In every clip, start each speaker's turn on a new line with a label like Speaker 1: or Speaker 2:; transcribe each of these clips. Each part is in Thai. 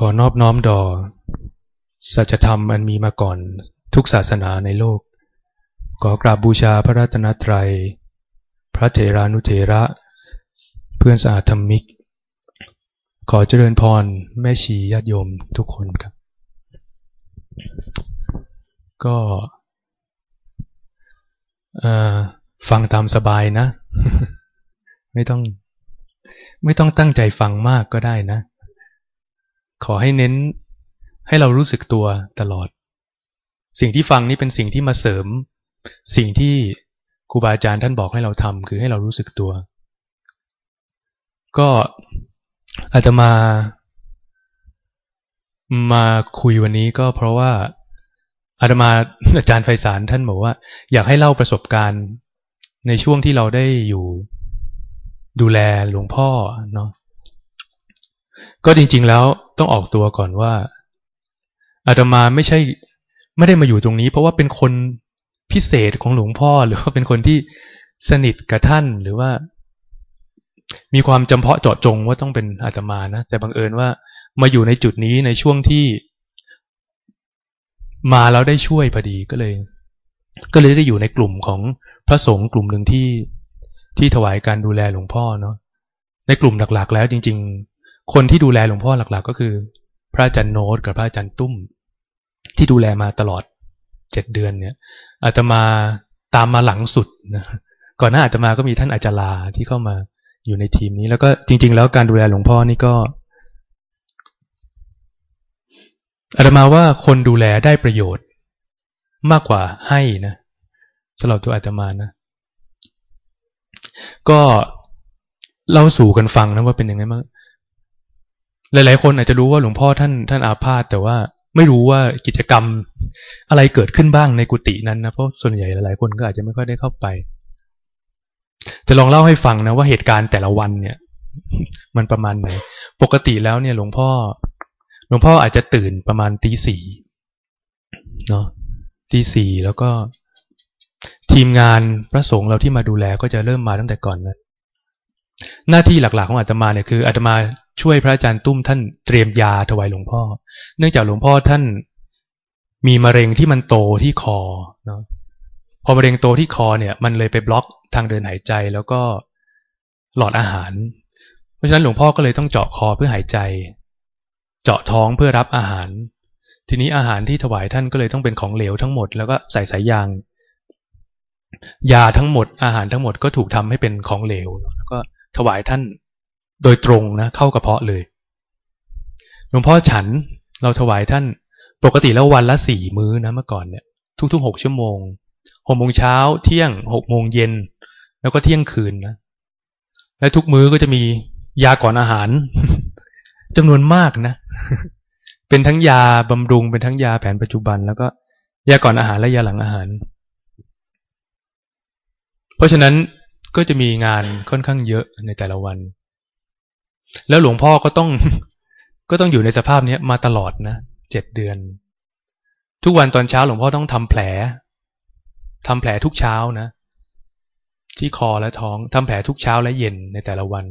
Speaker 1: ขอนอบน้อมดอสัจธรรมอันมีมาก่อนทุกศาสนาในโลก ขอกราบบูชาพระรัตนตรัย พระเถรานุเถระ เพื่อนสาธรรมิก ขอเจริญพรแม่ชีญาติโยมทุกคนครับ ก็ฟังตามสบายนะ ไม่ต้อง ไม่ต้องตั้งใจฟังมากก็ได้นะ ขอให้เน้นให้เรารู้สึกตัวตลอด สิ่งที่ฟังนี่เป็นสิ่งที่มาเสริม สิ่งที่ครูบาอาจารย์ท่านบอกให้เราทำคือให้เรารู้สึกตัว ก็อาจจะมามาคุยวันนี้ก็เพราะว่าอาตมาอาจารย์ไฟสารท่านบอกว่า อยากให้เล่าประสบการณ์ในช่วงที่เราได้อยู่ดูแลหลวงพ่อเนาะ ก็จริง ๆ แล้วต้องออกตัวก่อนว่าอาตมาไม่ใช่ไม่ได้มาอยู่ตรงนี้ เพราะว่าเป็นคนพิเศษของหลวงพ่อหรือว่าเป็นคนที่สนิทกับท่านหรือว่า มีความจำเพาะเจาะจงว่าต้องเป็นอาตมานะแต่บังเอิญว่ามาอยู่ในจุดนี้ในช่วงที่ มาแล้วได้ช่วยพอดีก็เลย ก็เลยได้อยู่ในกลุ่มของพระสงฆ์กลุ่มหนึ่งที่ที่ถวายการดูแลหลวงพ่อเนาะในกลุ่มหลักๆ แล้วจริง ๆ คนที่ดูแลหลวงพ่อหลัก ๆ ก็คือ พระอาจารย์โน้ตกับพระอาจารย์ตุ้ม ที่ดูแลมาตลอดเจ็ดเดือนเนี่ยอาตมาตามมาหลังสุดนะก่อนหน้าอาตมาก็มีท่านอาจารย์ที่เข้ามาอยู่ในทีมนี้ แล้วก็จริง ๆ แล้วการดูแลหลวงพ่อนี่ก็อาตมาว่าคนดูแลได้ประโยชน์ มากกว่าให้นะสำหรับตัวอาตมานะ ก็เล่าสู่กันฟังนะว่าเป็นยังไงบ้าง หลาย ๆ คนอาจจะรู้ว่าหลวงพ่อท่านท่านอาพาธแต่ว่าไม่รู้ว่ากิจกรรมอะไรเกิดขึ้นบ้างในกุฏินั้นนะเพราะส่วนใหญ่หลาย ๆ คนก็อาจจะไม่ค่อยได้เข้าไปจะลองเล่าให้ฟังนะว่าเหตุการณ์แต่ละวันเนี่ย มันประมาณไหน ปกติแล้วเนี่ย หลวงพ่อ หลวงพ่ออาจจะตื่นประมาณตีสี่เนาะตีสี่แล้วก็ทีมงานพระสงฆ์เราที่มาดูแลก็จะเริ่มมาตั้งแต่ก่อนนะ หน้าที่หลักๆของอาตมาเนี่ยคืออาตมาช่วยพระอาจารย์ตุ้มท่านเตรียมยาถวายหลวงพ่อ เนื่องจากหลวงพ่อท่านมีมะเร็งที่มันโตที่คอเนาะพอมะเร็งโตที่คอเนี่ย มันเลยไปบล็อกทางเดินหายใจแล้วก็หลอดอาหาร เพราะฉะนั้นหลวงพ่อก็เลยต้องเจาะคอเพื่อหายใจ เจาะท้องเพื่อรับอาหาร ทีนี้อาหารที่ถวายท่านก็เลยต้องเป็นของเหลวทั้งหมดแล้วก็ใส่สายยาง ยาทั้งหมดอาหารทั้งหมดก็ถูกทำให้เป็นของเหลวแล้วก็ ถวายท่านโดยตรงนะเข้ากระเพาะเลยหลวงพ่อฉันเราถวายท่านปกติแล้ววันละสี่มื้อนะเมื่อก่อนเนี่ย ทุกๆหกชั่วโมงหกโมงเช้าเที่ยงหกโมงเย็น แล้วก็เที่ยงคืนนะและทุกมื้อก็จะมียาก่อนอาหารจำนวนมากนะ เป็นทั้งยาบำรุงเป็นทั้งยาแผนปัจจุบัน แล้วก็ยาก่อนอาหารและยาหลังอาหาร เพราะฉะนั้น ก็จะมีงานค่อนข้างเยอะในแต่ละวัน แล้วหลวงพ่อก็ต้องก็ต้องอยู่ในสภาพนี้มาตลอดนะเจ็ดเดือน ทุกวันตอนเช้าหลวงพ่อต้องทำแผลทำแผลทุกเช้านะ ที่คอและท้องทำแผลทุกเช้าและเย็นในแต่ละวัน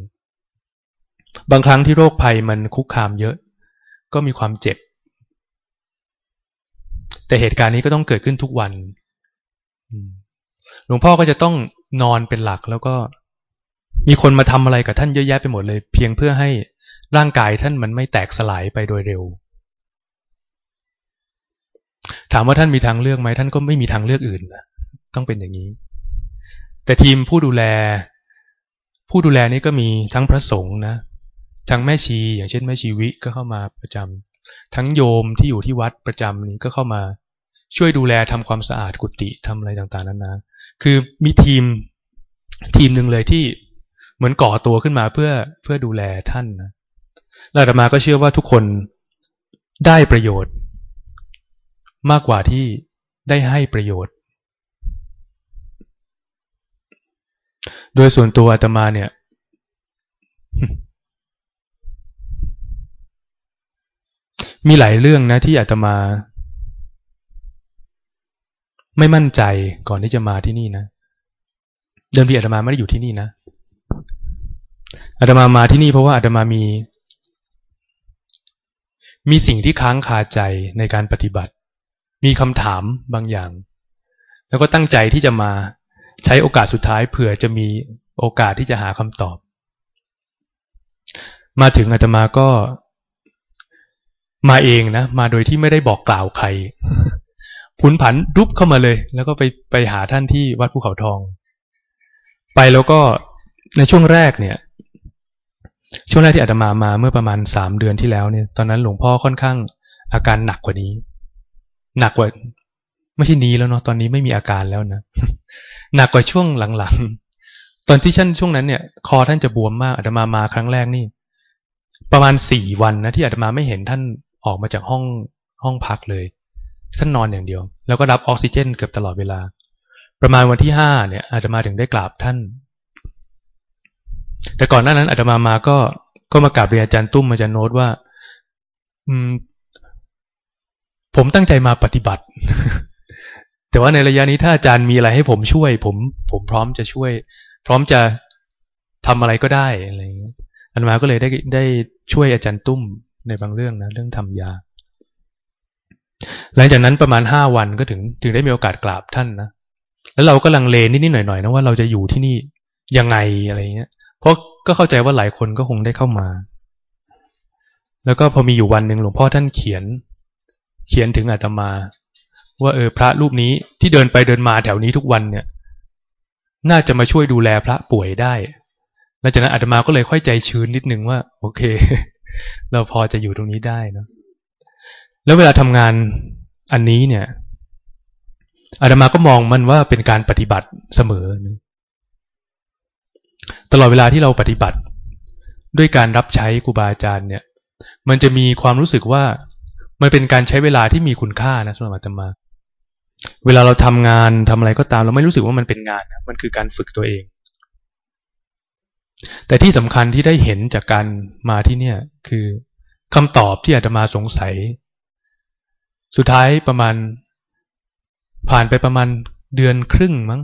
Speaker 1: บางครั้งที่โรคภัยมันคุกคามเยอะ ก็มีความเจ็บ แต่เหตุการณ์นี้ก็ต้องเกิดขึ้นทุกวันหลวงพ่อก็จะต้องนอนเป็นหลักแล้วก็มีคนมาทำอะไรกับท่านเยอะแยะไปหมดเลย เพียงเพื่อให้ร่างกายท่านมันไม่แตกสลายไปโดยเร็ว ถามว่าท่านมีทางเลือกไหมท่านก็ไม่มีทางเลือกอื่นนะต้องเป็นอย่างนี้ แต่ทีมผู้ดูแล ผู้ดูแลนี้ก็มีทั้งพระสงฆ์นะทั้งแม่ชี อย่างเช่นแม่ชีวิก็เข้ามาประจำทั้งโยมที่อยู่ที่วัดประจำนี้ก็เข้ามาช่วยดูแลทำความสะอาดกุฏิทำอะไรต่างๆนั้นนะ คือมีทีมทีมหนึ่งเลยที่เหมือนก่อตัวขึ้นมาเพื่อเพื่อดูแลท่านนะแล้วมาก็เชื่อว่าทุกคนได้ประโยชน์ มากกว่าที่ได้ให้ประโยชน์ โดยส่วนตัวอาตมาเนี่ย มีหลายเรื่องนะที่อาตมา ไม่มั่นใจก่อนที่จะมาที่นี่นะ เดิมทีอาตมาไม่ได้อยู่ที่นี่นะอาตมามาที่นี่เพราะว่าอาตมามี มีสิ่งที่ค้างคาใจในการปฏิบัติ มีคำถามบางอย่าง แล้วก็ตั้งใจที่จะมาใช้โอกาสสุดท้ายเผื่อจะมีโอกาสที่จะหาคำตอบ มาถึงอาตมาก็มาเองนะ มาโดยที่ไม่ได้บอกกล่าวใคร พุนผันรุบเข้ามาเลย แล้วก็ไปไปหาท่านที่วัดภูเขาทอง ไปแล้วก็ในช่วงแรกเนี่ย ช่วงแรกที่อาตมามาเมื่อประมาณสามเดือนที่แล้วเนี่ย ตอนนั้นหลวงพ่อค่อนข้างอาการหนักกว่านี้ หนักกว่า ไม่ใช่นี้แล้วเนาะตอนนี้ไม่มีอาการแล้วนะหนักกว่าช่วงหลังๆตอนที่ท่านช่วงนั้นเนี่ย คอท่านจะบวมมากอาตมามาครั้งแรกนี่ ประมาณสี่วันนะที่อาตมาไม่เห็นท่านออกมาจากห้องห้องพักเลย ท่านนอนอย่างเดียว แล้วก็รับออกซิเจนเกือบตลอดเวลา ประมาณวันที่ห้าเนี่ยอาตมาถึงได้กราบท่าน แต่ก่อนหน้านั้นอาตมามาก็ก็มากราบเรียนอาจารย์ตุ้มอาจารย์โน้ตว่า อืม ผมตั้งใจมาปฏิบัติ แต่ว่าในระยะนี้ถ้าอาจารย์มีอะไรให้ผมช่วย ผม ผมพร้อมจะช่วย พร้อมจะทำอะไรก็ได้อะไรอย่างนี้อันมาก็เลยได้ได้ช่วยอาจารย์ตุ้มในบางเรื่องนะเรื่องทำยา หลังจากนั้นประมาณห้าวันก็ถึงถึงได้มีโอกาสกราบท่านนะแล้วเราก็ลังเลนิดๆหน่อยๆนะว่าเราจะอยู่ที่นี่ยังไงอะไรเงี้ย เพราะก็เข้าใจว่าหลายคนก็คงได้เข้ามา แล้วก็พอมีอยู่วันหนึ่งหลวงพ่อท่านเขียน เขียนถึงอาตมา ว่าเออพระรูปนี้ที่เดินไปเดินมาแถวนี้ทุกวันเนี่ย น่าจะมาช่วยดูแลพระป่วยได้หลังจากนั้นอาตมาก็เลยค่อยใจชื้นนิดนึงว่า โอเค เราพอจะอยู่ตรงนี้ได้นะ แล้วเวลาทำงานอันนี้เนี่ยอาตมาก็มองมันว่าเป็นการปฏิบัติเสมอ ตลอดเวลาที่เราปฏิบัติ ด้วยการรับใช้ครูบาอาจารย์เนี่ย มันจะมีความรู้สึกว่ามันเป็นการใช้เวลาที่มีคุณค่านะสำหรับอาตมา เวลาเราทำงานทำอะไรก็ตาม เราไม่รู้สึกว่ามันเป็นงานนะมันคือการฝึกตัวเอง แต่ที่สำคัญที่ได้เห็นจากการมาที่เนี่ย คือคำตอบที่อาตมาสงสัย สุดท้ายประมาณ ผ่านไปประมาณเดือนครึ่งมั้ง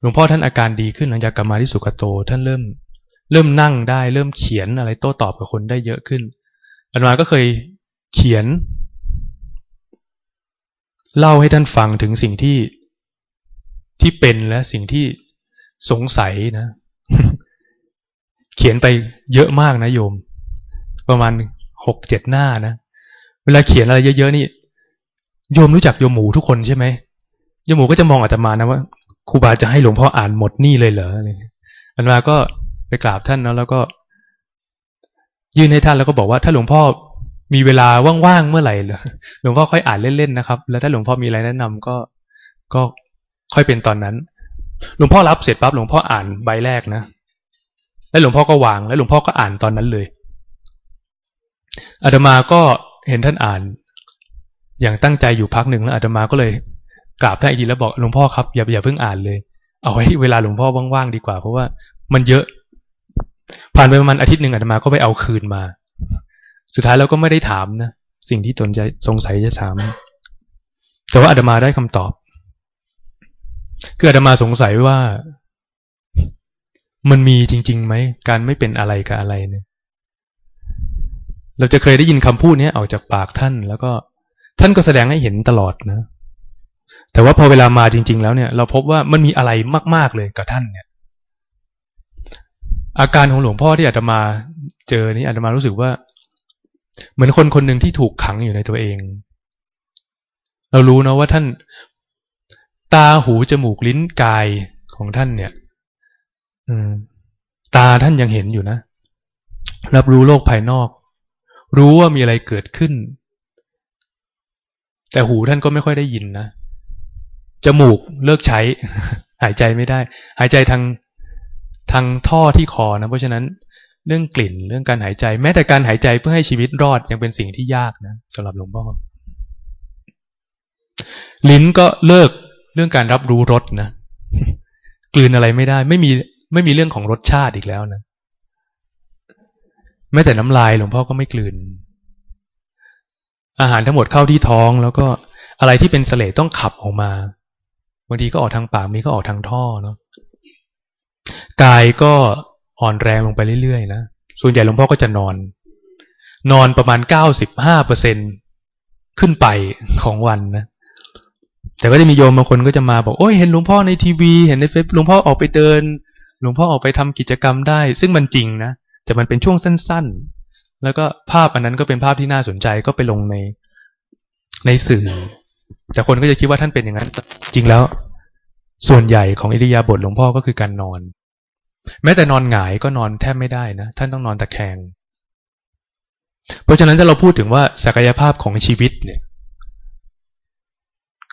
Speaker 1: หลวงพ่อท่านอาการดีขึ้นหลังจากกลับมาที่สุกโต ท่านเริ่ม เริ่มนั่งได้ เริ่มเขียนอะไรโต้ตอบกับคนได้เยอะขึ้นอาตมาก็เคยเขียน เล่าให้ท่านฟังถึงสิ่งที่ที่เป็นและสิ่งที่สงสัยนะ เขียนไปเยอะมากนะโยม ประมาณหกเจ็ดหน้านะ เวลาเขียนอะไรเยอะๆนี่โยมรู้จักโยมหมูทุกคนใช่ไหมโยมหมูก็จะมองอาตมานะว่าครูบาจะให้หลวงพ่ออ่านหมดนี่เลยเหรออันมาก็ไปกราบท่านนะแล้วก็ ยื่นให้ท่านแล้วก็บอกว่า ถ้าหลวงพ่อมีเวลาว่างๆเมื่อไหร่หลวงพ่อค่อยอ่านเล่นๆนะครับ แล้วถ้าหลวงพ่อมีอะไรแนะนำก็ก็ค่อยเป็นตอนนั้น หลวงพ่อรับเสร็จปั๊บหลวงพ่ออ่านใบแรกนะแล้วหลวงพ่อก็วาง แล้วหลวงพ่อก็อ่านตอนนั้นเลยอาตมาก็ เห็นท่านอ่าน อย่างตั้งใจอยู่พักหนึ่งแล้วอาตมาก็เลยกราบท่านอีกทีแล้วบอกหลวงพ่อครับอย่าอย่าเพิ่งอ่านเลย เอาไว้เวลาหลวงพ่อว่างๆดีกว่า เพราะว่ามันเยอะ ผ่านไปประมาณอาทิตย์หนึ่งอาตมาก็ไปเอาคืนมา สุดท้ายเราก็ไม่ได้ถามนะสิ่งที่ตนจะสงสัยจะถาม แต่ว่าอาตมาได้คำตอบ คืออาตมาสงสัยว่ามันมีจริงๆไหมการไม่เป็นอะไรกับอะไรเนี่ย เราจะเคยได้ยินคำพูดนี้ออกจากปากท่าน แล้วก็ท่านก็แสดงให้เห็นตลอดนะ แต่ว่าพอเวลามาจริง ๆ แล้วเนี่ย เราพบว่ามันมีอะไรมาก ๆเลยกับท่านเนี่ย อาการของหลวงพ่อที่อาตมาเจอนี่อาตมารู้สึกว่า เหมือนคนคนหนึ่งที่ถูกขังอยู่ในตัวเอง เรารู้นะว่าท่านตาหูจมูกลิ้นกายของท่านเนี่ยตาท่านยังเห็นอยู่นะ รับรู้โลกภายนอก รู้ว่ามีอะไรเกิดขึ้น แต่หูท่านก็ไม่ค่อยได้ยินนะจมูกเลิกใช้ หายใจไม่ได้ หายใจทางทางท่อที่คอนะ เพราะฉะนั้นเรื่องกลิ่นเรื่องการหายใจ แม้แต่การหายใจเพื่อให้ชีวิตรอดยังเป็นสิ่งที่ยากนะสำหรับหลวงพ่อลิ้นก็เลิกเรื่องการรับรู้รสนะกลืนอะไรไม่ได้ ไม่มีไม่มีเรื่องของรสชาติอีกแล้วนะ แม้แต่น้ำลายหลวงพ่อก็ไม่กลืน อาหารทั้งหมดเข้าที่ท้องแล้วก็อะไรที่เป็นเสลต้องขับออกมาบางทีก็ออกทางปากมีก็ออกทางท่อเนาะกายก็อ่อนแรงลงไปเรื่อยๆนะส่วนใหญ่หลวงพ่อก็จะนอน นอนประมาณเก้าสิบห้าเปอร์เซ็นขึ้นไปของวันนะแต่ก็จะมีโยมบางคนก็จะมาบอกโอ้ยเห็นหลวงพ่อในทีวี เห็นในเฟซหลวงพ่อออกไปเดิน หลวงพ่อออกไปทำกิจกรรมได้ ซึ่งมันจริงนะ แต่มันเป็นช่วงสั้นๆ แล้วก็ภาพอันนั้นก็เป็นภาพที่น่าสนใจก็ไปลงในในสื่อ แต่คนก็จะคิดว่าท่านเป็นอย่างนั้น จริงแล้ว ส่วนใหญ่ของอิริยาบถหลวงพ่อก็คือการนอน แม้แต่นอนหงายก็นอนแทบไม่ได้นะ ท่านต้องนอนตะแคง เพราะฉะนั้นถ้าเราพูดถึงว่าศักยภาพของชีวิตเนี่ย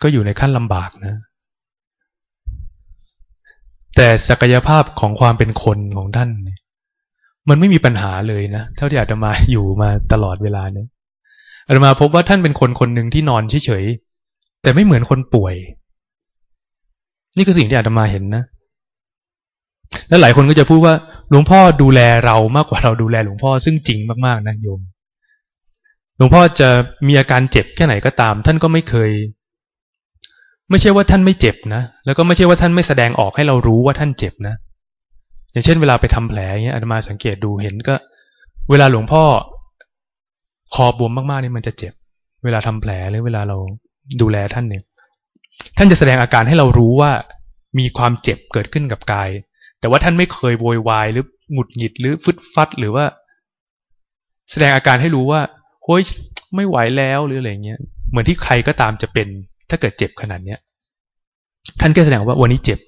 Speaker 1: ก็อยู่ในขั้นลำบากนะแต่ศักยภาพของความเป็นคนของท่านเนี่ย มันไม่มีปัญหาเลยนะเท่าที่อาตมาอยู่มาตลอดเวลาเนี่ยอาตมาพบว่าท่านเป็นคนคนหนึ่งที่นอนเฉยๆแต่ไม่เหมือนคนป่วย นี่คือสิ่งที่อาตมาเห็นนะ และหลายคนก็จะพูดว่าหลวงพ่อดูแลเรามากกว่าเราดูแลหลวงพ่อซึ่งจริงมากๆนะโยมหลวงพ่อจะมีอาการเจ็บแค่ไหนก็ตาม ท่านก็ไม่เคย ไม่ใช่ว่าท่านไม่เจ็บนะแล้วก็ไม่ใช่ว่าท่านไม่แสดงออกให้เรารู้ว่าท่านเจ็บนะ อย่างเช่นเวลาไปทำแผลเงี้ยอาตมาสังเกตดูเห็นก็ เวลาหลวงพ่อคอบวมมากๆนี่มันจะเจ็บ เวลาทำแผลหรือเวลาเราดูแลท่านเนี่ย ท่านจะแสดงอาการให้เรารู้ว่ามีความเจ็บเกิดขึ้นกับกาย แต่ว่าท่านไม่เคยโวยวายหรือหงุดหงิดหรือฟึดฟัดหรือว่า แสดงอาการให้รู้ว่าเฮ้ยไม่ไหวแล้วหรืออะไรเงี้ยเหมือนที่ใครก็ตามจะเป็น ถ้าเกิดเจ็บขนาดเนี้ยท่านก็แสดงว่าวันนี้เจ็บ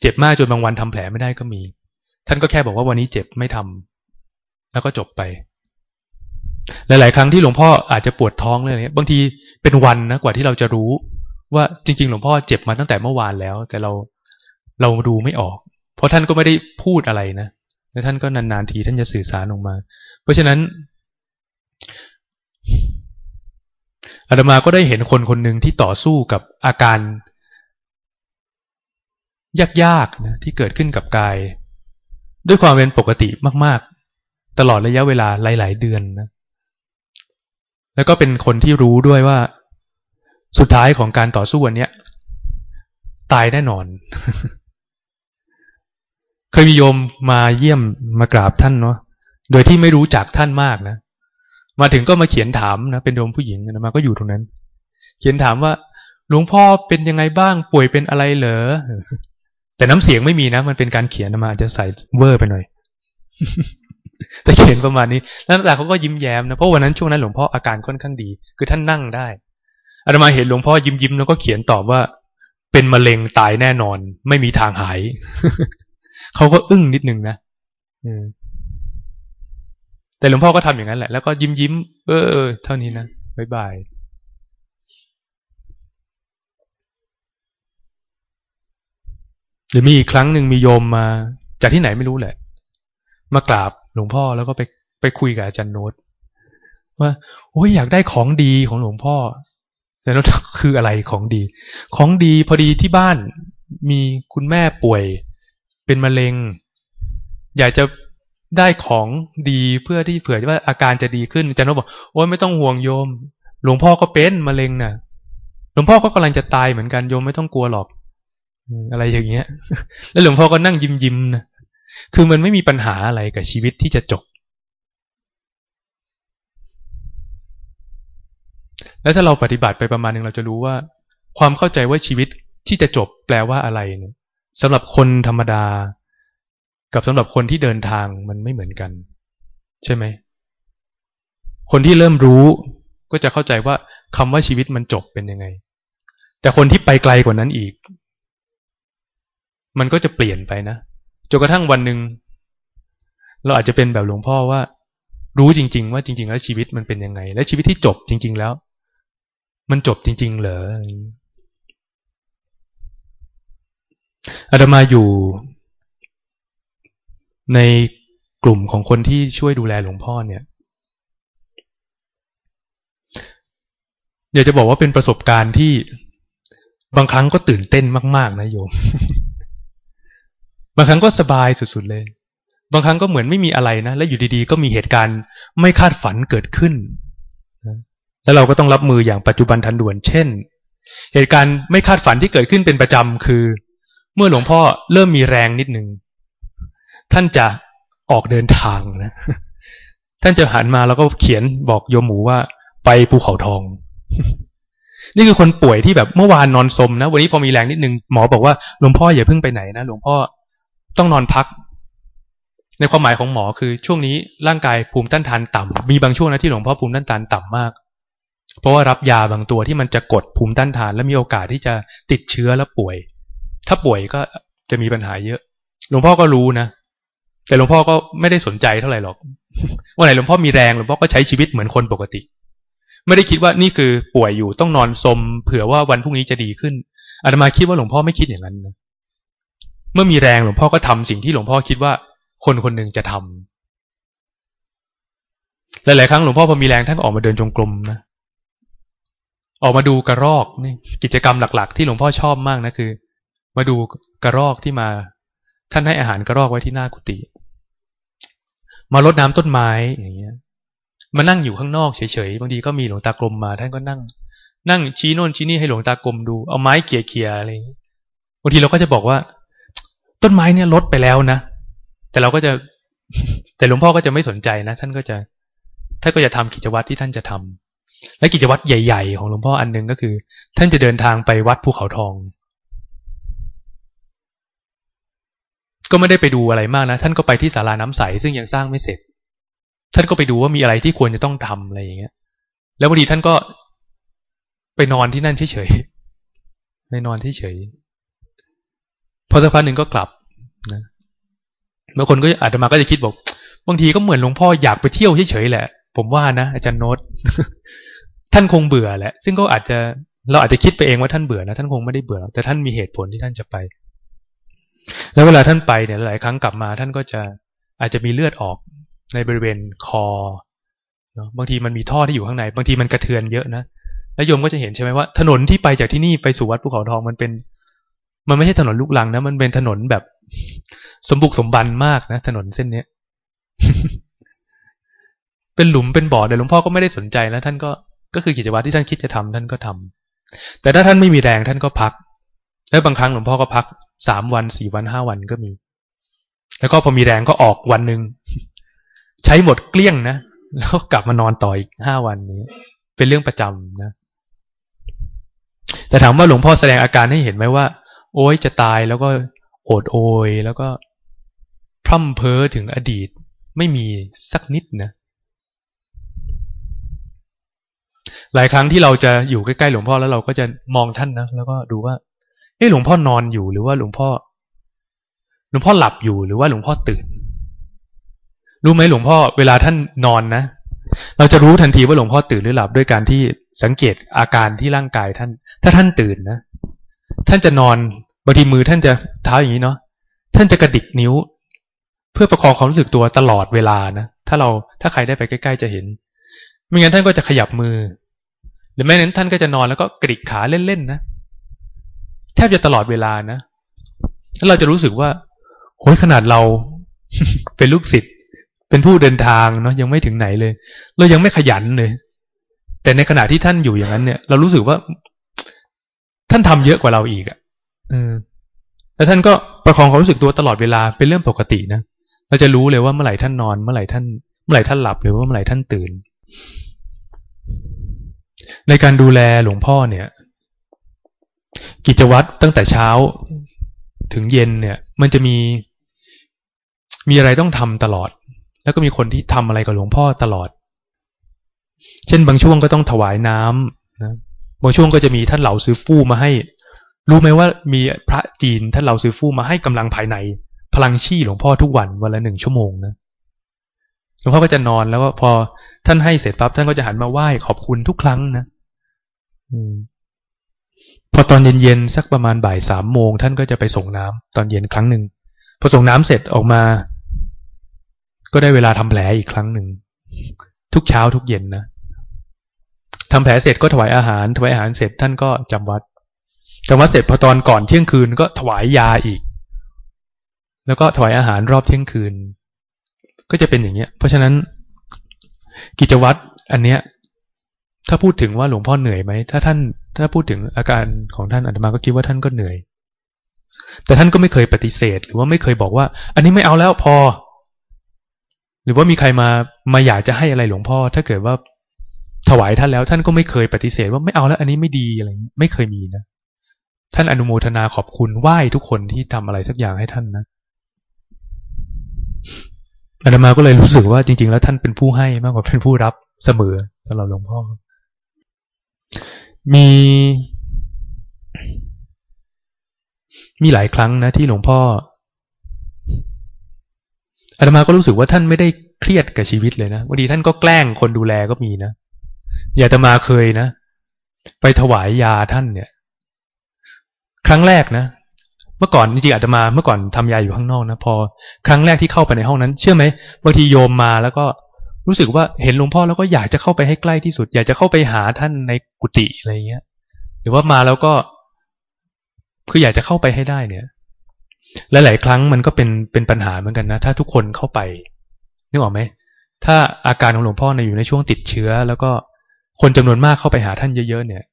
Speaker 1: เจ็บมากจนบางวันทำแผลไม่ได้ก็มี ท่านก็แค่บอกว่าวันนี้เจ็บไม่ทำแล้วก็จบไป หลาย ๆ ครั้งที่หลวงพ่ออาจจะปวดท้องเลยเนี่ยบางทีเป็นวันนะกว่าที่เราจะรู้ ว่าจริง ๆ หลวงพ่อเจ็บมาตั้งแต่เมื่อวานแล้ว แต่เราเราดูไม่ออก เพราะท่านก็ไม่ได้พูดอะไรนะแล้วท่านก็นานๆทีท่านจะสื่อสารออกมา เพราะฉะนั้นอาตมาก็ได้เห็นคนคนหนึ่งที่ต่อสู้กับอาการ ยากๆนะที่เกิดขึ้นกับกาย ด้วยความเป็นปกติมากๆ ตลอดระยะเวลาหลาย ๆ เดือนนะแล้วก็เป็นคนที่รู้ด้วยว่า สุดท้ายของการต่อสู้วันนี้ตายแน่นอน เคยมีโยมมาเยี่ยมมากราบท่านเนาะโดยที่ไม่รู้จักท่านมากนะ มาถึงก็มาเขียนถามนะ เป็นโยมผู้หญิงนะมาก็อยู่ตรงนั้น เขียนถามว่าหลวงพ่อเป็นยังไงบ้างป่วยเป็นอะไรเหรอ แต่น้ำเสียงไม่มีนะ มันเป็นการเขียนมาอาจจะใส่เวอร์ไปหน่อย แต่เขียนประมาณนี้แล้วแต่เขาก็ยิ้มแย้มนะ เพราะวันนั้นช่วงนั้นหลวงพ่ออาการค่อนข้างดี คือท่านนั่งได้อาตมาเห็นหลวงพ่อยิ้มยิ้มแล้วก็เขียนตอบว่า เป็นมะเร็งตายแน่นอน ไม่มีทางหาย เขาก็อึ้งนิดนึงนะแต่หลวงพ่อก็ทำอย่างนั้นแหละ แล้วก็ยิ้มยิ้มเออเออเท่านี้นะบายบาย หรือมีอีกครั้งหนึ่งมีโยมมาจากที่ไหนไม่รู้แหละ มากราบหลวงพ่อแล้วก็ไปไปคุยกับอาจารย์โน้ตว่าโอ้ยอยากได้ของดีของหลวงพ่ออาจารย์โน้ตคืออะไรของดี ของดีพอดีที่บ้านมีคุณแม่ป่วย เป็นมะเร็ง อยากจะได้ของดีเพื่อที่เผื่อว่าอาการจะดีขึ้นอาจารย์โน้ตบอกโอ้ยไม่ต้องห่วงโยม หลวงพ่อก็เป็นมะเร็งนะ่ะ หลวงพ่อก็กำลังจะตายเหมือนกันโยมไม่ต้องกลัวหรอก อะไรอย่างเงี้ย แล้วหลวงพ่อก็นั่งยิ้มยิ้มนะคือมันไม่มีปัญหาอะไรกับชีวิตที่จะจบ แล้วถ้าเราปฏิบัติไปประมาณหนึ่งเราจะรู้ว่า ความเข้าใจว่าชีวิตที่จะจบแปลว่าอะไรเนี่ยสำหรับคนธรรมดา กับสำหรับคนที่เดินทางมันไม่เหมือนกัน ใช่ไหม คนที่เริ่มรู้ก็จะเข้าใจว่าคำว่าชีวิตมันจบเป็นยังไง แต่คนที่ไปไกลกว่านั้นอีก มันก็จะเปลี่ยนไปนะจนกระทั่งวันหนึ่งเราอาจจะเป็นแบบหลวงพ่อว่า รู้จริง ๆ ว่าจริง ๆ แล้วชีวิตมันเป็นยังไง และชีวิตที่จบจริง ๆ แล้ว มันจบจริง ๆ เหรออาตมาอยู่ ในกลุ่มของคนที่ช่วยดูแลหลวงพ่อเนี่ยอยากจะบอกว่าเป็นประสบการณ์ที่บางครั้งก็ตื่นเต้นมาก ๆ นะโยม บางครั้งก็สบายสุดๆเลย บางครั้งก็เหมือนไม่มีอะไรนะ และอยู่ดีๆ ก็มีเหตุการณ์ไม่คาดฝันเกิดขึ้นแล้วเราก็ต้องรับมืออย่างปัจจุบันทันด่วน เช่น เหตุการณ์ไม่คาดฝันที่เกิดขึ้นเป็นประจำคือ เมื่อหลวงพ่อเริ่มมีแรงนิดหนึ่งท่านจะออกเดินทางนะ ท่านจะหันมาแล้วก็เขียนบอกโยมหมูว่า ไปภูเขาทอง นี่คือคนป่วยที่แบบเมื่อวานนอนสมนะ วันนี้พอมีแรงนิดนึงหมอบอกว่าหลวงพ่ออย่าเพิ่งไปไหนนะหลวงพ่อ ต้องนอนพัก ในความหมายของหมอคือช่วงนี้ร่างกายภูมิต้านทานต่ำมีบางช่วงนะที่หลวงพ่อภูมิต้านทานต่ำมาก เพราะว่ารับยาบางตัวที่มันจะกดภูมิต้านทาน และมีโอกาสที่จะติดเชื้อแล้วป่วย ถ้าป่วยก็จะมีปัญหาเยอะ หลวงพ่อก็รู้นะ แต่หลวงพ่อก็ไม่ได้สนใจเท่าไหร่หรอกวันไหนหลวงพ่อมีแรงหลวงพ่อก็ใช้ชีวิตเหมือนคนปกติ ไม่ได้คิดว่านี่คือป่วยอยู่ต้องนอนสม เผื่อว่าวันพรุ่งนี้จะดีขึ้นอาตมาคิดว่าหลวงพ่อไม่คิดอย่างนั้นนะ เมื่อมีแรงหลวงพ่อก็ทำสิ่งที่หลวงพ่อคิดว่า คนคนหนึ่งจะทำหลายๆครั้งหลวงพ่อพอมีแรงท่านก็ออกมาเดินจงกรมนะออกมาดูกระรอกนี่กิจกรรมหลัก ๆ ที่หลวงพ่อชอบมากนะคือ มาดูกระรอกที่มา ท่านให้อาหารกระรอกไว้ที่หน้ากุฏิมารดน้ำต้นไม้อย่างเงี้ยมานั่งอยู่ข้างนอกเฉยๆบางทีก็มีหลวงตากรมมา ท่านก็นั่ง นั่งชี้โน่นชี้นี่ให้หลวงตากรมดูเอาไม้เกี่ยๆอะไรบางทีเราก็จะบอกว่า ต้นไม้เนี่ยลดไปแล้วนะ แต่เราก็จะ แต่หลวงพ่อก็จะไม่สนใจนะ ท่านก็จะท่านก็จะทำกิจวัตรที่ท่านจะทำและกิจวัตรใหญ่ ๆ ของหลวงพ่ออันหนึ่งก็คือ ท่านจะเดินทางไปวัดภูเขาทอง ก็ไม่ได้ไปดูอะไรมากนะ ท่านก็ไปที่ศาลาน้ำใสซึ่งยังสร้างไม่เสร็จ ท่านก็ไปดูว่ามีอะไรที่ควรจะต้องทำอะไรอย่างเงี้ย แล้วบางทีท่านก็ไปนอนที่นั่นเฉยๆไปนอนที่เฉย พอสักพักหนึ่งก็กลับนะบางคนก็อาจจะมาก็จะคิดบอก บางทีก็เหมือนหลวงพ่ออยากไปเที่ยวเฉยๆแหละ ผมว่านะอาจารย์โน้ตท่านคงเบื่อแหละ ซึ่งก็อาจจะเราอาจจะคิดไปเองว่าท่านเบื่อนะท่านคงไม่ได้เบื่อ แต่ท่านมีเหตุผลที่ท่านจะไป แล้วเวลาท่านไปเนี่ยหลายครั้งกลับมา ท่านก็จะอาจจะมีเลือดออกในบริเวณคอเนาะบางทีมันมีท่อที่อยู่ข้างใน บางทีมันกระเทือนเยอะนะแล้วโยมก็จะเห็นใช่ไหมว่าถนนที่ไปจากที่นี่ไปสู่วัดภูเขาทองมันเป็น มันไม่ใช่ถนนลูกลังนะมันเป็นถนนแบบสมบุกสมบันมากนะถนนเส้นเนี้ย เป็นหลุมเป็นบ่อแต่หลวงพ่อก็ไม่ได้สนใจแล้ว ท่านก็ก็คือกิจวัตรที่ท่านคิดจะทำท่านก็ทำแต่ถ้าท่านไม่มีแรงท่านก็พัก แล้วบางครั้งหลวงพ่อก็พักสามวันสี่วันห้าวันก็มี แล้วก็พอมีแรงก็ออกวันหนึ่งใช้หมดเกลี้ยงนะแล้วกลับมานอนต่ออีกห้าวันนี้ เป็นเรื่องประจำนะแต่ถามว่าหลวงพ่อแสดงอาการให้เห็นไหมว่า โอ้ยจะตายแล้วก็โอดโอย แล้วก็พร่ำเพ้อถึงอดีตไม่มีสักนิดนะ หลายครั้งที่เราจะอยู่ใกล้ๆหลวงพ่อแล้วเราก็จะมองท่านนะแล้วก็ดูว่าเออหลวงพ่อนอนอยู่หรือว่าหลวงพ่อ หลวงพ่อหลับอยู่หรือว่าหลวงพ่อตื่น รู้ไหมหลวงพ่อเวลาท่านนอนนะ เราจะรู้ทันทีว่าหลวงพ่อตื่นหรือหลับด้วยการที่สังเกตอาการที่ร่างกายท่าน ถ้าท่านตื่นนะ ท่านจะนอนบางทีมือท่านจะเท้าอย่างนี้เนาะท่านจะกระดิกนิ้ว เพื่อประคองความรู้สึกตัวตลอดเวลานะถ้าเราถ้าใครได้ไปใกล้ๆจะเห็นไม่งั้นท่านก็จะขยับมือ หรือแม้นั้นท่านก็จะนอนแล้วก็กระดิกขาเล่นๆนะแทบจะตลอดเวลานะแล้วเราจะรู้สึกว่าโอ้ยขนาดเราเป็นลูกศิษย์เป็นผู้เดินทางเนาะยังไม่ถึงไหนเลย เรายังไม่ขยันเลย แต่ในขณะที่ท่านอยู่อย่างนั้นเนี่ย เรารู้สึกว่า ท่านทำเยอะกว่าเราอีกอะ่ะเออแล้วท่านก็ประคองความรู้สึกตัวตลอดเวลาเป็นเรื่องปกตินะเราจะรู้เลยว่าเมื่อไหร่ท่านนอนเมื่อไหร่ท่าน เมื่อไหร่ท่านหลับหรือว่าเมื่อไหร่ท่านตื่น ในการดูแลหลวงพ่อเนี่ย กิจวัตรตั้งแต่เช้าถึงเย็นเนี่ย มันจะมีมีอะไรต้องทำตลอด แล้วก็มีคนที่ทำอะไรกับหลวงพ่อตลอด เช่นบางช่วงก็ต้องถวายน้ำนะ บางช่วงก็จะมีท่านเหล่าซื้อฟู่มาให้ รู้ไหมว่ามีพระจีนท่านเหล่าซื้อฟู่มาให้กำลังภายใน พลังชี่หลวงพ่อทุกวันวันละหนึ่งชั่วโมงนะหลวงพ่อก็จะนอนแล้วก็พอท่านให้เสร็จปั๊บท่านก็จะหันมาไหว้ขอบคุณทุกครั้งนะอืมพอตอนเย็นๆสักประมาณบ่ายสามโมงท่านก็จะไปส่งน้ำตอนเย็นครั้งหนึ่งพอส่งน้ำเสร็จออกมา ก็ได้เวลาทำแผลอีกครั้งหนึ่งทุกเช้าทุกเย็นนะ ทำแผลเสร็จก็ถวายอาหาร ถวายอาหารเสร็จท่านก็จำวัดจำวัดเสร็จพอตอนก่อนเที่ยงคืนก็ถวายยาอีก แล้วก็ถวายอาหารรอบเที่ยงคืน ก็จะเป็นอย่างเงี้ย เพราะฉะนั้นกิจวัตรอันเนี้ย ถ้าพูดถึงว่าหลวงพ่อเหนื่อยไหมถ้าท่าน ถ้าพูดถึงอาการของท่านอาตมาก็คิดว่าท่านก็เหนื่อย แต่ท่านก็ไม่เคยปฏิเสธ หรือว่าไม่เคยบอกว่า อันนี้ไม่เอาแล้วพอ หรือว่ามีใครมามาอยากจะให้อะไรหลวงพ่อ ถ้าเกิดว่า ถวายท่านแล้วท่านก็ไม่เคยปฏิเสธว่าไม่เอาแล้ว อันนี้ไม่ดีอะไรไม่เคยมีนะท่านอนุโมทนาขอบคุณไหว้ทุกคนที่ทำอะไรสักอย่างให้ท่านนะอาตมาก็เลยรู้สึกว่าจริง ๆ แล้วท่านเป็นผู้ให้มากกว่าเป็นผู้รับเสมอสำหรับหลวงพ่อ มี มีหลายครั้งนะที่หลวงพ่ออาตมาก็รู้สึกว่าท่านไม่ได้เครียดกับชีวิตเลยนะบางทีท่านก็แกล้งคนดูแลก็มีนะ อย่าตมาเคยนะ ไปถวายยาท่านเนี่ย ครั้งแรกนะ เมื่อก่อนจริงๆอาตมาเมื่อก่อนทำยาอยู่ข้างนอกนะพอ ครั้งแรกที่เข้าไปในห้องนั้น เชื่อไหมบางทีโยมมาแล้วก็รู้สึกว่าเห็นหลวงพ่อแล้วก็อยากจะเข้าไปให้ใกล้ที่สุด อยากจะเข้าไปหาท่านในกุฏิอะไรเงี้ย หรือว่ามาแล้วก็คืออยากจะเข้าไปให้ได้เนี่ยและหลายครั้งมันก็เป็นเป็นปัญหาเหมือนกันนะ ถ้าทุกคนเข้าไปนึกออกไหมถ้าอาการของหลวงพ่อในอยู่ในช่วงติดเชื้อ แล้วก็ คนจำนวนมากเข้าไปหาท่านเยอะๆเนี่ย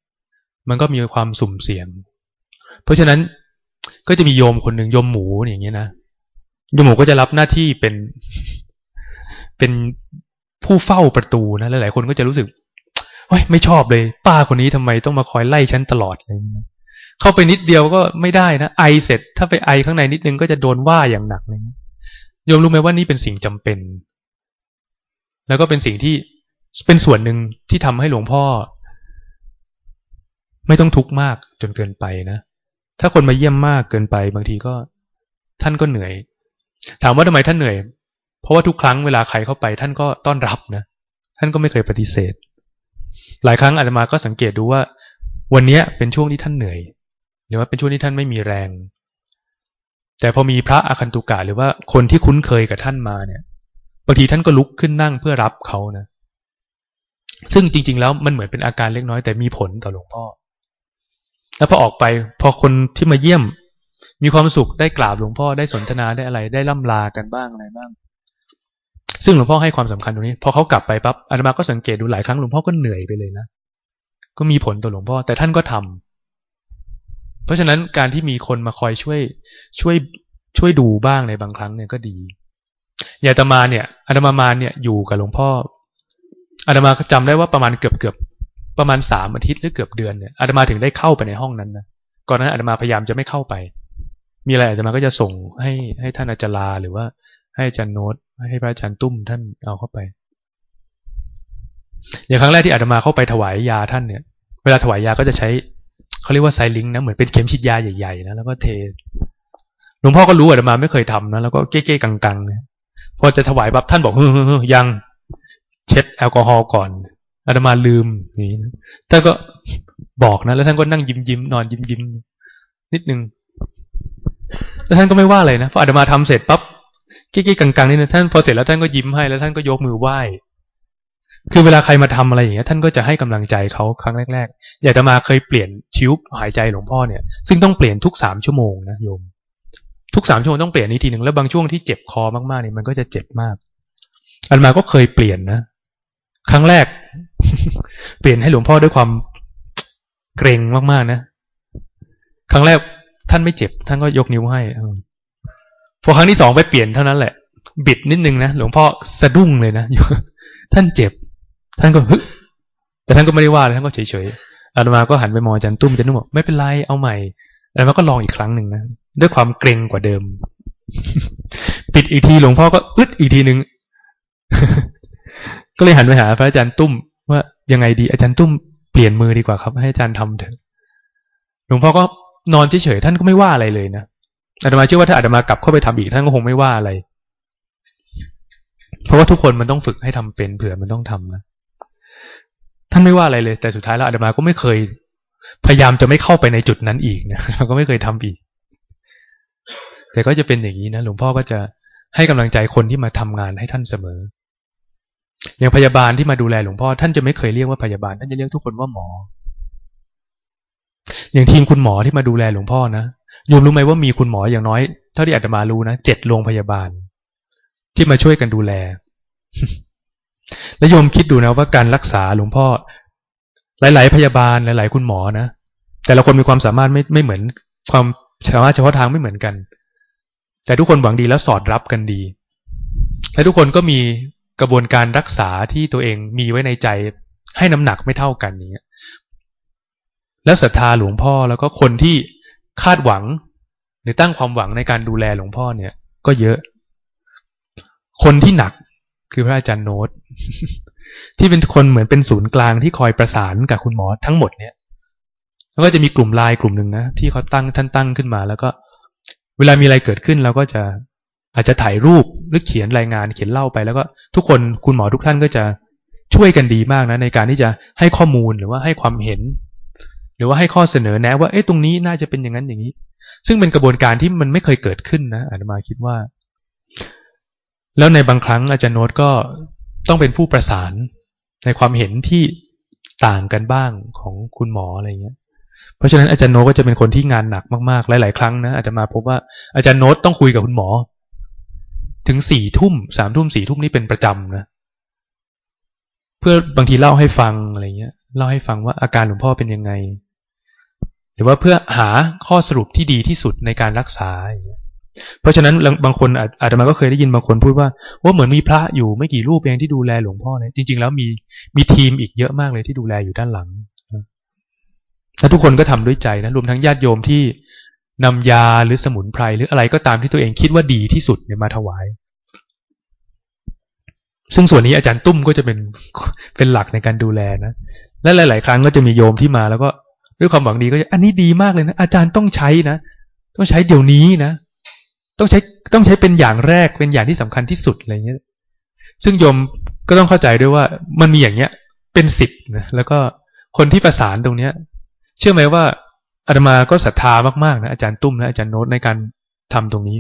Speaker 1: มันก็มีความสุ่มเสี่ยง เพราะฉะนั้นก็จะมีโยมคนหนึ่งโยมหมูอย่างเงี้ยนะโยมหมูก็จะรับหน้าที่เป็นเป็นผู้เฝ้าประตูนะและหลายคนก็จะรู้สึกเฮ้ยไม่ชอบเลย ป้าคนนี้ทำไมต้องมาคอยไล่ฉันตลอดเลยนะเข้าไปนิดเดียวก็ไม่ได้นะไอเสร็จ ถ้าไปไอข้างในนิดนึงก็จะโดนว่าอย่างหนักเลยโยมรู้ไหมว่านี่เป็นสิ่งจำเป็น แล้วก็เป็นสิ่งที่ เป็นส่วนหนึ่งที่ทำให้หลวงพ่อ ไม่ต้องทุกข์มากจนเกินไปนะ ถ้าคนมาเยี่ยมมากเกินไป บางทีก็ท่านก็เหนื่อย ถามว่าทำไมท่านเหนื่อย เพราะว่าทุกครั้งเวลาใครเข้าไป ท่านก็ต้อนรับนะ ท่านก็ไม่เคยปฏิเสธ หลายครั้งอาตมาก็สังเกตดูว่า วันนี้เป็นช่วงที่ท่านเหนื่อย หรือว่าเป็นช่วงที่ท่านไม่มีแรง แต่พอมีพระอาคันตุกะหรือว่าคนที่คุ้นเคยกับท่านมาเนี่ยบางทีท่านก็ลุกขึ้นนั่งเพื่อรับเขานะ ซึ่งจริง ๆ แล้วมันเหมือนเป็นอาการเล็กน้อยแต่มีผลต่อหลวงพ่อ แล้วพอออกไปพอคนที่มาเยี่ยม มีความสุขได้กราบหลวงพ่อได้สนทนาได้อะไร ได้ล่ำลากันบ้างอะไรบ้าง ซึ่งหลวงพ่อให้ความสำคัญตรงนี้ พอเขากลับไปปั๊บอาตมาก็สังเกตดูหลายครั้งหลวงพ่อก็เหนื่อยไปเลยนะก็มีผลต่อหลวงพ่อ แต่ท่านก็ทำเพราะฉะนั้นการที่มีคนมาคอยช่วยช่วยช่วยดูบ้างในบางครั้งเนี่ยก็ดี อย่างอาตมาเนี่ยอาตมามาเนี่ยอยู่กับหลวงพ่อ อาตมาจำได้ว่าประมาณเกือบเกือบประมาณสามอาทิตย์หรือเกือบเดือนเนี่ยอาตมาถึงได้เข้าไปในห้องนั้นนะก่อนนั้นอาตมาพยายามจะไม่เข้าไป มีอะไรอาตมาก็จะส่งให้ให้ท่านอาจารย์ลาหรือว่า ให้อาจารย์โน้ตให้พระอาจารย์ตุ้มท่านเอาเข้าไป อย่างครั้งแรกที่อาตมาเข้าไปถวายยาท่านเนี่ย เวลาถวายยาก็จะใช้เขาเรียกว่าไซลิงนะเหมือนเป็นเข็มฉีดยาใหญ่ๆนะแล้วก็เทหลวงพ่อก็รู้อาตมาไม่เคยทำนะแล้วก็เก้ๆกังๆนะพอจะถวายบับท่านบอกเฮ้ยยัง เช็ดแอลกอฮอล์ก่อนอาตมาลืมนี่นะท่านก็บอกนะ แล้วท่านก็นั่งยิ้มยิ้มนอนยิ้มยิ้มนิดนึงแล้วท่านก็ไม่ว่าอะไรนะพออาตมาทำเสร็จปั๊บเก้ๆกังๆนี่นะท่านพอเสร็จแล้วท่านก็ยิ้มให้แล้วท่านก็ยกมือไหว้คือเวลาใครมาทำอะไรอย่างเงี้ยท่านก็จะให้กำลังใจเขาครั้งแรกๆอยากจะมาเคยเปลี่ยนชิวหายใจหลวงพ่อเนี่ย ซึ่งต้องเปลี่ยนทุกสามชั่วโมงนะโยม ทุกสามชั่วโมงต้องเปลี่ยนนี้ทีหนึ่งแล้วบางช่วงที่เจ็บคอมากๆเนี่ยมันก็จะเจ็บมาก อันมาก็เคยเปลี่ยนนะ ครั้งแรก เปลี่ยนให้หลวงพ่อด้วยความเกรงมากๆนะ ครั้งแรกท่านไม่เจ็บ ท่านก็ยกนิ้วให้พอครั้งที่สองไปเปลี่ยนเท่านั้นแหละ บิดนิดนึงนะหลวงพ่อสะดุ้งเลยนะท่านเจ็บ ท่านก็ฮึแต่ท่านก็ไม่ได้ว่าเลยท่านก็เฉยๆอาตมาก็หันไปมองอาจารย์ตุ้มอาจารย์ตุ้มบอกไม่เป็นไรเอาใหม่อาตมาก็ลองอีกครั้งหนึ่งนะด้วยความเกรงกว่าเดิม ปิดอีกทีหลวงพ่อก็อึดอีกทีหนึ่ง ก็เลยหันไปหาพระอาจารย์ตุ้ม ว่ายังไงดีอาจารย์ตุ้มเปลี่ยนมือดีกว่าครับ ให้อาจารย์ทำเถอะหลวงพ่อก็นอนเฉยๆท่านก็ไม่ว่าอะไรเลยนะอาตมาเชื่อว่าถ้าอาตมากลับเข้าไปทำอีกท่านก็คงไม่ว่าอะไร เพราะว่าทุกคนมันต้องฝึกให้ทำเป็นเผื่อมันต้องทำนะท่านไม่ว่าอะไรเลย แต่สุดท้ายแล้วอาตมาก็ไม่เคย พยายามจะไม่เข้าไปในจุดนั้นอีกนะเราก็ไม่เคยทำอีก แต่ก็จะเป็นอย่างนี้นะหลวงพ่อก็จะให้กำลังใจคนที่มาทำงานให้ท่านเสมอ อย่างพยาบาลที่มาดูแลหลวงพ่อท่านจะไม่เคยเรียกว่าพยาบาลท่านจะเรียกทุกคนว่าหมอ อย่างทีมคุณหมอที่มาดูแลหลวงพ่อนะโยมรู้ไหมว่ามีคุณหมออย่างน้อยเท่าที่อาตมารู้นะเจ็ดโรงพยาบาล ที่มาช่วยกันดูแล แล้วโยมคิดดูนะว่าการรักษาหลวงพ่อ หลาย ๆ พยาบาลหลาย ๆ คุณหมอนะแต่ละคนมีความสามารถไม่ไม่เหมือน ความสามารถเฉพาะทางไม่เหมือนกัน แต่ทุกคนหวังดีแล้วสอดรับกันดี และทุกคนก็มี กระบวนการรักษาที่ตัวเองมีไว้ในใจให้น้ำหนักไม่เท่ากันนี้แล้วศรัทธาหลวงพ่อแล้วก็คนที่คาดหวัง หรือตั้งความหวังในการดูแลหลวงพ่อเนี่ย ก็เยอะ คนที่หนักคือพระอาจารย์โน้ต ที่เป็นคนเหมือนเป็นศูนย์กลางที่คอยประสานกับคุณหมอทั้งหมดเนี่ยแล้วก็จะมีกลุ่มไลน์กลุ่มหนึ่งนะที่เขาตั้งท่านตั้งขึ้นมา แล้วก็ เวลามีอะไรเกิดขึ้นเราก็จะอาจจะถ่ายรูป หรือเขียนรายงานเขียนเล่าไปแล้วก็ทุกคนคุณหมอทุกท่านก็จะช่วยกันดีมากนะในการที่จะให้ข้อมูลหรือว่าให้ความเห็น หรือว่าให้ข้อเสนอแนะว่าเอ๊ะตรงนี้น่าจะเป็นอย่างนั้นอย่างนี้ ซึ่งเป็นกระบวนการที่มันไม่เคยเกิดขึ้นนะอาตมาคิดว่า แล้วในบางครั้งอาจารย์โน้ตก็ต้องเป็นผู้ประสานในความเห็นที่ต่างกันบ้างของคุณหมออะไรเงี้ย เพราะฉะนั้นอาจารย์โน้ตก็จะเป็นคนที่งานหนักมากๆ หลาย ๆ ครั้งนะอาจจะมาพบว่าอาจารย์โน้ตต้องคุยกับคุณหมอ ถึงสี่ทุ่มสามทุ่มสี่ทุ่มนี่เป็นประจำนะเพื่อบางทีเล่าให้ฟังอะไรเงี้ยเล่าให้ฟังว่าอาการหลวงพ่อเป็นยังไง หรือว่าเพื่อหาข้อสรุปที่ดีที่สุดในการรักษาอย่างเงี้ยเพราะฉะนั้นบางคนอาจจะมาก็เคยได้ยินบางคนพูดว่าว่าเหมือนมีพระอยู่ไม่กี่รูปเองที่ดูแลหลวงพ่อเนี่ยจริง ๆ แล้วมีมีทีมอีกเยอะมากเลยที่ดูแลอยู่ด้านหลังและทุกคนก็ทำด้วยใจนะรวมทั้งญาติโยมที่ นำยาหรือสมุนไพรหรืออะไรก็ตามที่ตัวเองคิดว่าดีที่สุดเนี่ยมาถวาย ซึ่งส่วนนี้อาจารย์ตุ้มก็จะเป็นเป็นหลักในการดูแลนะ และหลาย ๆ ครั้งก็จะมีโยมที่มาแล้วก็ด้วยความหวังดีก็จะอันนี้ดีมากเลยนะ อาจารย์ต้องใช้นะ ต้องใช้เดี๋ยวนี้นะ ต้องใช้ต้องใช้เป็นอย่างแรกเป็นอย่างที่สำคัญที่สุดอะไรเงี้ย ซึ่งโยมก็ต้องเข้าใจด้วยว่ามันมีอย่างเงี้ย เป็นสิบนะแล้วก็คนที่ประสานตรงเนี้ย เชื่อไหมว่า อาตมาก็ศรัทธามากๆนะอาจารย์ตุ้มและอาจารย์โน้ตในการทำตรงนี้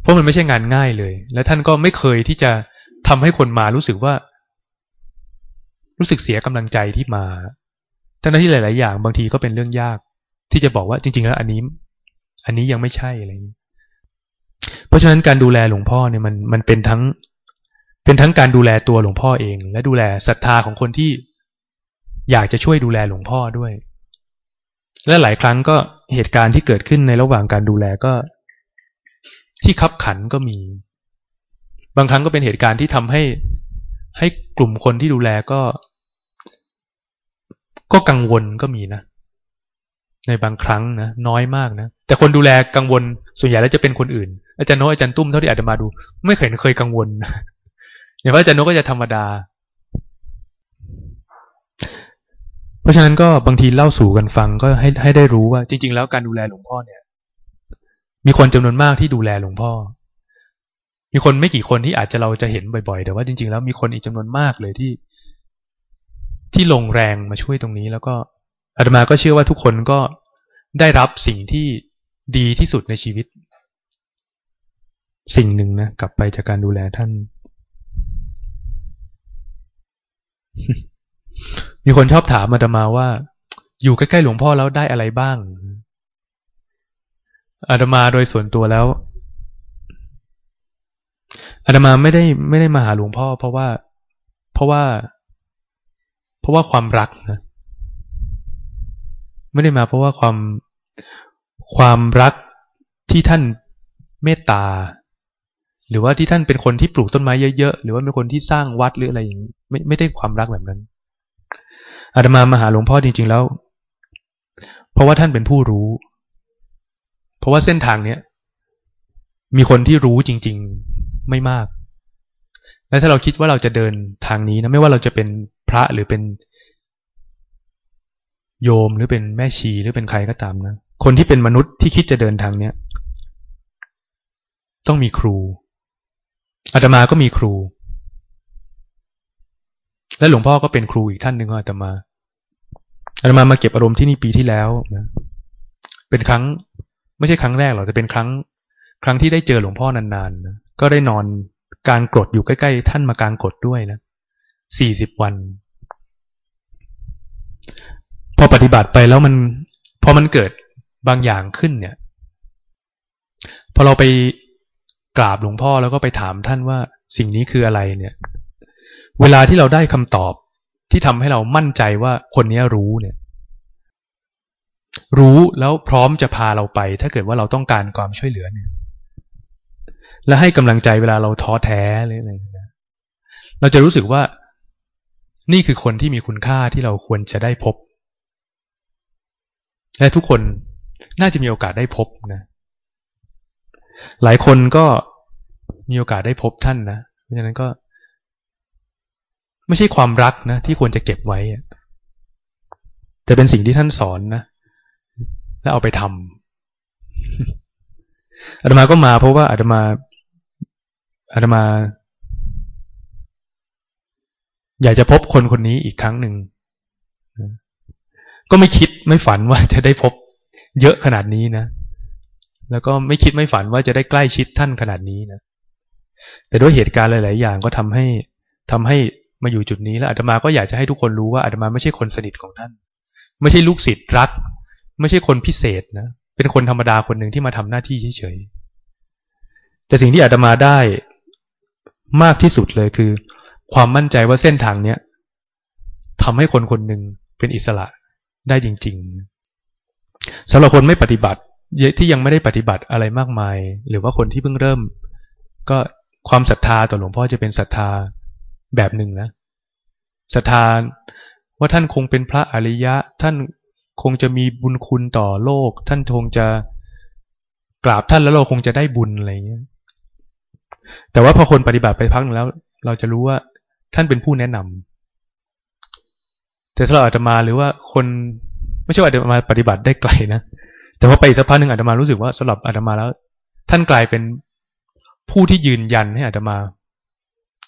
Speaker 1: เพราะมันไม่ใช่งานง่ายเลย และท่านก็ไม่เคยที่จะทำให้คนมารู้สึกว่า รู้สึกเสียกำลังใจที่มาทั้งที่หลาย ๆ อย่างบางทีก็เป็นเรื่องยาก ที่จะบอกว่าจริง ๆ แล้วอันนี้ อันนี้ยังไม่ใช่อะไรอย่างนี้เพราะฉะนั้นการดูแลหลวงพ่อเนี่ยมันมันเป็นทั้ง เป็นทั้งการดูแลตัวหลวงพ่อเอง และดูแลศรัทธาของคนที่อยากจะช่วยดูแลหลวงพ่อด้วย และหลายครั้งก็เหตุการณ์ที่เกิดขึ้นในระหว่างการดูแลก็ ที่คับขันก็มี บางครั้งก็เป็นเหตุการณ์ที่ทำให้ให้กลุ่มคนที่ดูแลก็ ก็กังวลก็มีนะ ในบางครั้งนะน้อยมากนะ แต่คนดูแลกังวลส่วนใหญ่แล้วจะเป็นคนอื่น อาจารย์โนอาจารย์ตุ้มเท่าที่อาจจะมาดู ไม่เคยเคยกังวลอย่างว่าอาจารย์โนก็จะธรรมดา เพราะฉะนั้นก็บางทีเล่าสู่กันฟังก็ให้ให้ได้รู้ว่า จริง ๆ แล้วการดูแลหลวงพ่อเนี่ย มีคนจำนวนมากที่ดูแลหลวงพ่อ มีคนไม่กี่คนที่อาจจะเราจะเห็นบ่อยๆ แต่ว่าจริง ๆ แล้วมีคนอีกจำนวนมากเลยที่ ที่ลงแรงมาช่วยตรงนี้ แล้วก็อาตมาก็เชื่อว่าทุกคนก็ได้รับสิ่งที่ดีที่สุดในชีวิต สิ่งหนึ่งนะกลับไปจากการดูแลท่าน มีคนชอบถามอาตมาว่า อยู่ใกล้ๆหลวงพ่อแล้วได้อะไรบ้างอาตมาโดยส่วนตัวแล้วอาตมาไม่ได้ไม่ได้มาหาหลวงพ่อ เพราะว่า เพราะว่า เพราะว่าความรักนะไม่ได้มาเพราะว่าความความรักที่ท่านเมตตา หรือว่าที่ท่านเป็นคนที่ปลูกต้นไม้เยอะๆหรือว่าเป็นคนที่สร้างวัดหรืออะไรอย่างนี้ไม่ไม่ได้ความรักแบบนั้น อาตมามาหาหลวงพ่อจริง ๆ แล้ว เพราะว่าท่านเป็นผู้รู้ เพราะว่าเส้นทางเนี้ยมีคนที่รู้จริง ๆไม่มาก และถ้าเราคิดว่าเราจะเดินทางนี้นะไม่ว่าเราจะเป็นพระหรือเป็นโยมหรือเป็นแม่ชีหรือเป็นใครก็ตามนะคนที่เป็นมนุษย์ที่คิดจะเดินทางเนี้ยต้องมีครูอาตมาก็มีครู และหลวงพ่อก็เป็นครูอีกท่านหนึ่งของอาตมาอาตมามาเก็บอารมณ์ที่นี่ปีที่แล้วนะเป็นครั้ง ไม่ใช่ครั้งแรกหรอกแต่เป็นครั้ง ครั้งที่ได้เจอหลวงพ่อนานๆนะก็ได้นอนกลางกรดอยู่ใกล้ๆท่านมากลางกรดด้วยนะสี่สิบวัน พอปฏิบัติไปแล้วมัน พอมันเกิดบางอย่างขึ้นเนี่ย พอเราไปกราบหลวงพ่อแล้วก็ไปถามท่านว่าสิ่งนี้คืออะไรเนี่ย เวลาที่เราได้คำตอบที่ทำให้เรามั่นใจว่าคนนี้รู้เนี่ย รู้แล้วพร้อมจะพาเราไป ถ้าเกิดว่าเราต้องการความช่วยเหลือเนี่ย และให้กำลังใจเวลาเราท้อแท้เลยอะไรเราจะรู้สึกว่า นี่คือคนที่มีคุณค่าที่เราควรจะได้พบ และทุกคนน่าจะมีโอกาสได้พบนะ หลายคนก็มีโอกาสได้พบท่านนะ เพราะฉะนั้นก็ ไม่ใช่ความรักนะที่ควรจะเก็บไว้แต่เป็นสิ่งที่ท่านสอนนะแล้วเอาไปทำอาตมาก็มาเพราะว่าอาตมาอาตมา อยากจะพบคนคนนี้อีกครั้งหนึ่งก็ไม่คิดไม่ฝันว่าจะได้พบเยอะขนาดนี้นะ แล้วก็ไม่คิดไม่ฝันว่าจะได้ใกล้ชิดท่านขนาดนี้นะ แต่ด้วยเหตุการณ์หลาย ๆ อย่างก็ทำให้ทำให้ มาอยู่จุดนี้แล้วอาตมาก็อยากจะให้ทุกคนรู้ว่าอาตมาไม่ใช่คนสนิทของท่าน ไม่ใช่ลูกศิษย์รัก ไม่ใช่คนพิเศษนะ เป็นคนธรรมดาคนหนึ่งที่มาทำหน้าที่เฉยๆ แต่สิ่งที่อาตมาได้มากที่สุดเลยคือ ความมั่นใจว่าเส้นทางเนี้ยทำให้คนคนหนึ่งเป็นอิสระได้จริง ๆสำหรับคนไม่ปฏิบัติที่ยังไม่ได้ปฏิบัติอะไรมากมาย หรือว่าคนที่เพิ่งเริ่ม ก็ความศรัทธาต่อหลวงพ่อจะเป็นศรัทธา แบบหนึ่งนะศรัทธาว่าท่านคงเป็นพระอริยะ ท่านคงจะมีบุญคุณต่อโลก ท่านคงจะกราบท่านแล้วเราคงจะได้บุญอะไรเงี้ยแต่ว่าพอคนปฏิบัติไปพักหนึ่งแล้ว เราจะรู้ว่าท่านเป็นผู้แนะนำแต่ถ้าเราอาจจะมาหรือว่าคนไม่ใช่ว่าอาจจะมาปฏิบัติได้ไกลนะแต่ว่าไปสักพักหนึ่งอาจจะมารู้สึกว่าสำหรับอาจจะมาแล้ว ท่านกลายเป็นผู้ที่ยืนยันให้อาจจะมา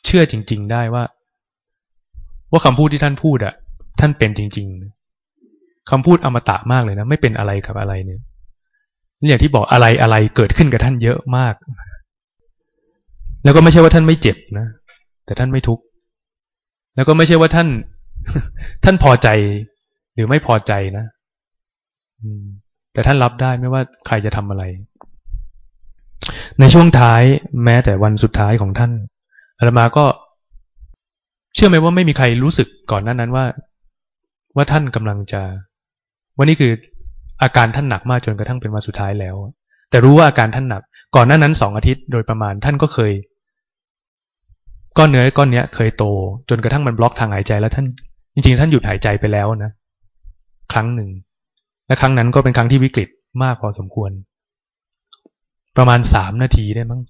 Speaker 1: เชื่อจริง ๆ ได้ว่า ว่าคำพูดที่ท่านพูดอะท่านเป็นจริง ๆคำพูดอมตะมากเลยนะ ไม่เป็นอะไรกับอะไรเนี่ยนี่อย่างที่บอกอะไรอะไรเกิดขึ้นกับท่านเยอะมาก แล้วก็ไม่ใช่ว่าท่านไม่เจ็บนะ แต่ท่านไม่ทุกข์ แล้วก็ไม่ใช่ว่าท่าน ท่านพอใจหรือไม่พอใจนะ แต่ท่านรับได้ไม่ว่าใครจะทำอะไร ในช่วงท้ายแม้แต่วันสุดท้ายของท่าน อาตมาก็ เชื่อไหมว่าไม่มีใครรู้สึกก่อนนั้นนั้นว่า ว่าท่านกำลังจะว่านี่คืออาการท่านหนักมากจนกระทั่งเป็นวันสุดท้ายแล้ว แต่รู้ว่าอาการท่านหนัก ก่อนหน้านั้นสองอาทิตย์โดยประมาณท่านก็เคย ก้อนเนื้อก้อนเนี้ย เคยโต จนกระทั่งมันบล็อกทางหายใจแล้วท่าน จริง ๆ ท่านหยุดหายใจไปแล้วนะครั้งหนึ่ง และครั้งนั้นก็เป็นครั้งที่วิกฤตมากพอสมควร ประมาณสามนาทีได้มั้ง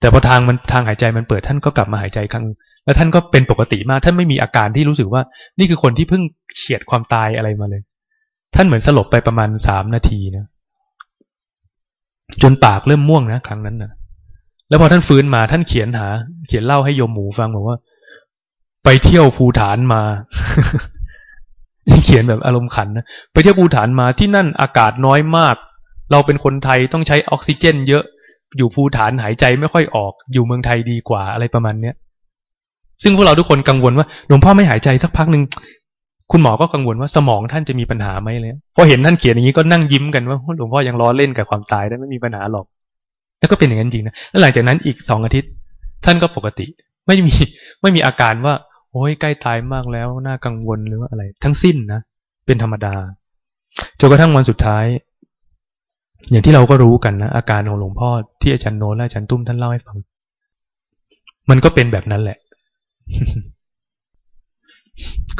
Speaker 1: แต่พอทางมันทางหายใจมันเปิดท่านก็กลับมาหายใจครั้งแล้วท่านก็เป็นปกติมากท่านไม่มีอาการที่รู้สึกว่า นี่คือคนที่เพิ่งเฉียดความตายอะไรมาเลย ท่านเหมือนสลบไปประมาณสามนาทีนะจนปากเริ่มม่วงนะ ครั้งนั้นนะแล้วพอท่านฟื้นมาท่านเขียนหา เขียนเล่าให้โยมหมูฟังบอกว่า ไปเที่ยวภูฐานมาเขียนแบบอารมณ์ขันนะไปเที่ยวภูฐานมาที่นั่นอากาศน้อยมาก เราเป็นคนไทยต้องใช้ออกซิเจน เยอะ อยู่ภูฐานหายใจไม่ค่อยออก อยู่เมืองไทยดีกว่าอะไรประมาณเนี้ยซึ่งพวกเราทุกคนกังวลว่าหลวงพ่อไม่หายใจสักพักหนึ่งคุณหมอก็กังวลว่าสมองท่านจะมีปัญหาไหมเลยพอเห็นท่านเขียนอย่างนี้ก็นั่งยิ้มกันว่าหลวงพ่อยังล้อเล่นกับความตายได้ไม่มีปัญหาหรอก แล้วก็เป็นอย่างนั้นจริงนะแล้วหลังจากนั้นอีกสองอาทิตย์ ท่านก็ปกติ ไม่มีไม่มีอาการว่า โอ้ยใกล้ตายมากแล้วน่ากังวลหรือว่าอะไร ทั้งสิ้นนะเป็นธรรมดาจนกระทั่งวันสุดท้าย อย่างที่เราก็รู้กันนะอาการของหลวงพ่อที่อาจารย์โนและอาจารย์ตุ้มท่านเล่าให้ฟัง มันก็เป็นแบบนั้นแหละ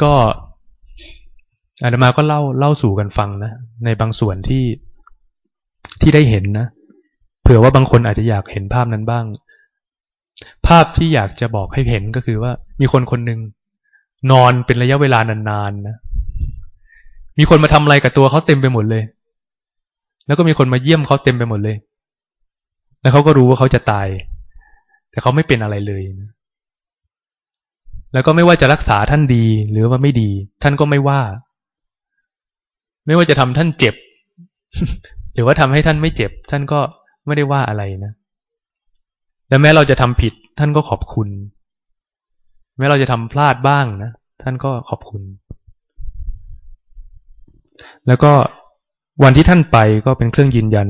Speaker 1: ก็อาตมาก็เล่าเล่าสู่กันฟังนะในบางส่วนที่ที่ได้เห็นนะเผื่อว่าบางคนอาจจะอยากเห็นภาพนั้นบ้าง ภาพที่อยากจะบอกให้เห็นก็คือว่ามีคนคนหนึ่งนอนเป็นระยะเวลานานๆนะมีคนมาทำอะไรกับตัวเขาเต็มไปหมดเลย แล้วก็มีคนมาเยี่ยมเขาเต็มไปหมดเลย แล้วเขาก็รู้ว่าเขาจะตาย แต่เขาไม่เป็นอะไรเลยนะแล้วก็ไม่ว่าจะรักษาท่านดีหรือว่าไม่ดี ท่านก็ไม่ว่า ไม่ว่าจะทำท่านเจ็บ หรือว่าทำให้ท่านไม่เจ็บ ท่านก็ไม่ได้ว่าอะไรนะ และแม้เราจะทำผิด ท่านก็ขอบคุณ แม้เราจะทำพลาดบ้างนะ ท่านก็ขอบคุณ แล้วก็ วันที่ท่านไปก็เป็นเครื่องยืนยัน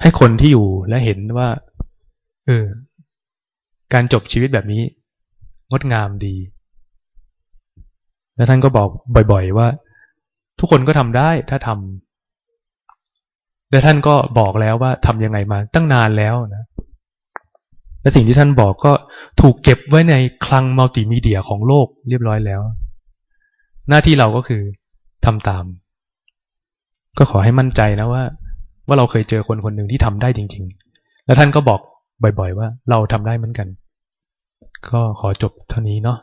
Speaker 1: ให้คนที่อยู่และเห็นว่า เออ การจบชีวิตแบบนี้ งดงามดี และท่านก็บอกบ่อย ๆ ว่า ทุกคนก็ทำได้ถ้าทำและท่านก็บอกแล้วว่าทำยังไงมาตั้งนานแล้วนะและสิ่งที่ท่านบอกก็ถูกเก็บไว้ในคลังมัลติมีเดียของโลกเรียบร้อยแล้ว หน้าที่เราก็คือทำตาม ก็ขอให้มั่นใจนะว่า ว่าเราเคยเจอคนคนหนึ่งที่ทำได้จริง ๆ แล้วท่านก็บอกบ่อย ๆ ว่าเราทำได้เหมือนกัน ก็ขอจบเท่านี้เนาะ